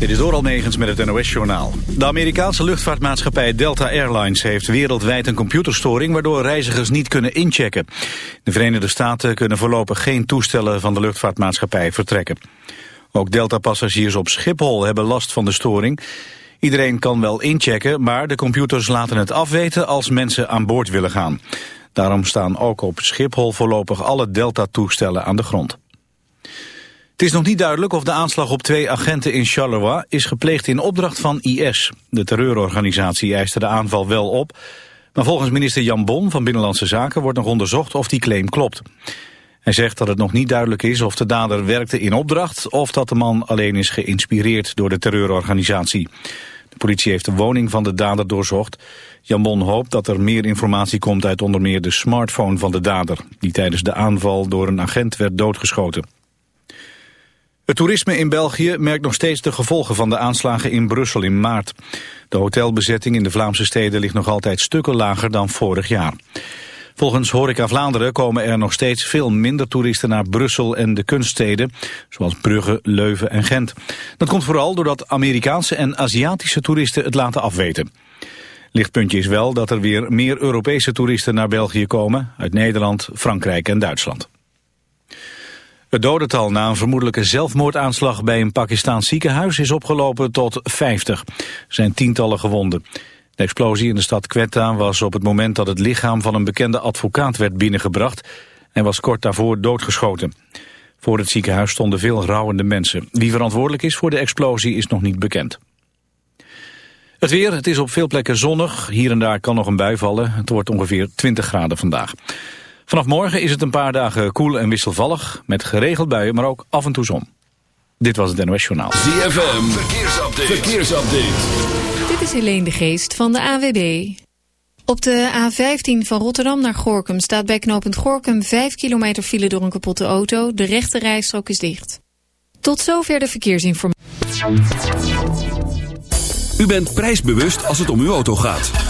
Dit is door Almegens met het NOS-journaal. De Amerikaanse luchtvaartmaatschappij Delta Airlines heeft wereldwijd een computerstoring... waardoor reizigers niet kunnen inchecken. De Verenigde Staten kunnen voorlopig geen toestellen van de luchtvaartmaatschappij vertrekken. Ook Delta-passagiers op Schiphol hebben last van de storing. Iedereen kan wel inchecken, maar de computers laten het afweten als mensen aan boord willen gaan. Daarom staan ook op Schiphol voorlopig alle Delta-toestellen aan de grond. Het is nog niet duidelijk of de aanslag op twee agenten in Charleroi is gepleegd in opdracht van IS. De terreurorganisatie eiste de aanval wel op, maar volgens minister Jan Bon van Binnenlandse Zaken wordt nog onderzocht of die claim klopt. Hij zegt dat het nog niet duidelijk is of de dader werkte in opdracht of dat de man alleen is geïnspireerd door de terreurorganisatie. De politie heeft de woning van de dader doorzocht. Jan Bon hoopt dat er meer informatie komt uit onder meer de smartphone van de dader, die tijdens de aanval door een agent werd doodgeschoten. Het toerisme in België merkt nog steeds de gevolgen van de aanslagen in Brussel in maart. De hotelbezetting in de Vlaamse steden ligt nog altijd stukken lager dan vorig jaar. Volgens Horeca Vlaanderen komen er nog steeds veel minder toeristen naar Brussel en de kunststeden, zoals Brugge, Leuven en Gent. Dat komt vooral doordat Amerikaanse en Aziatische toeristen het laten afweten. Lichtpuntje is wel dat er weer meer Europese toeristen naar België komen, uit Nederland, Frankrijk en Duitsland. Het dodental na een vermoedelijke zelfmoordaanslag bij een Pakistaans ziekenhuis is opgelopen tot 50. Er zijn tientallen gewonden. De explosie in de stad Quetta was op het moment dat het lichaam van een bekende advocaat werd binnengebracht en was kort daarvoor doodgeschoten. Voor het ziekenhuis stonden veel rouwende mensen. Wie verantwoordelijk is voor de explosie is nog niet bekend. Het weer, het is op veel plekken zonnig. Hier en daar kan nog een bui vallen. Het wordt ongeveer 20 graden vandaag. Vanaf morgen is het een paar dagen koel en wisselvallig, met geregeld buien, maar ook af en toe zon. Dit was het NOS Journaal. ZFM, verkeersupdate. verkeersupdate. Dit is Helene de Geest van de AWB. Op de A15 van Rotterdam naar Gorkum staat bij knooppunt Gorkum 5 kilometer file door een kapotte auto. De rechte rijstrook is dicht. Tot zover de verkeersinformatie. U bent prijsbewust als het om uw auto gaat.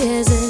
desert.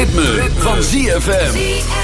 Ritme, van ZFM.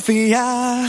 Sofía.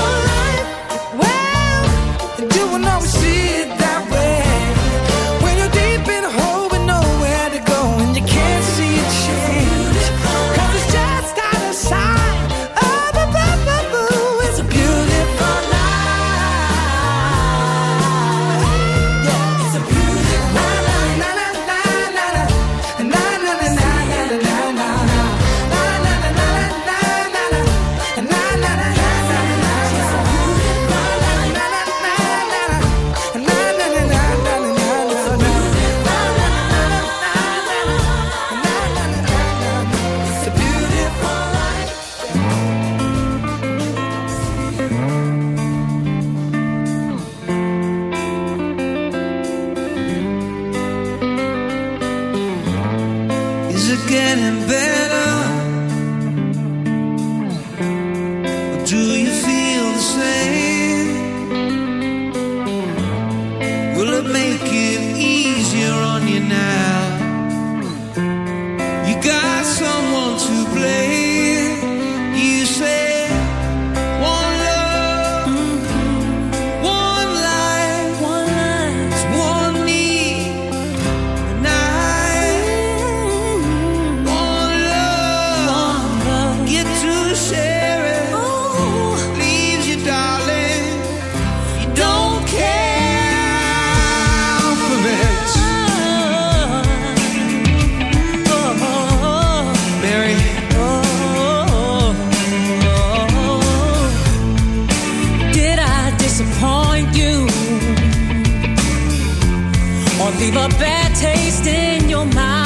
leave a bad taste in your mouth.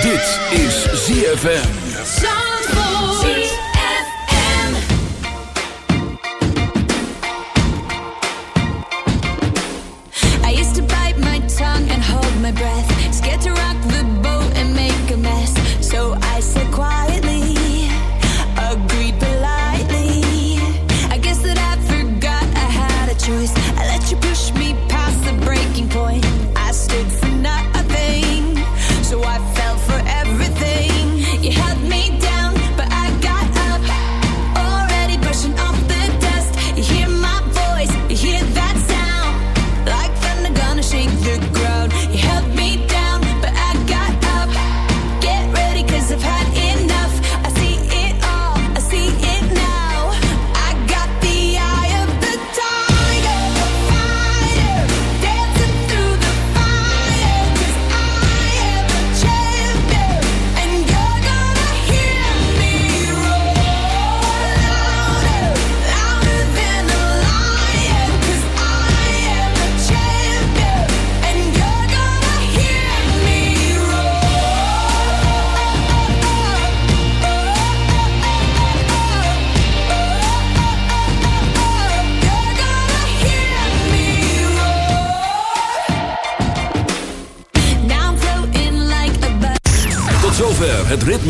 Dit is ZFM.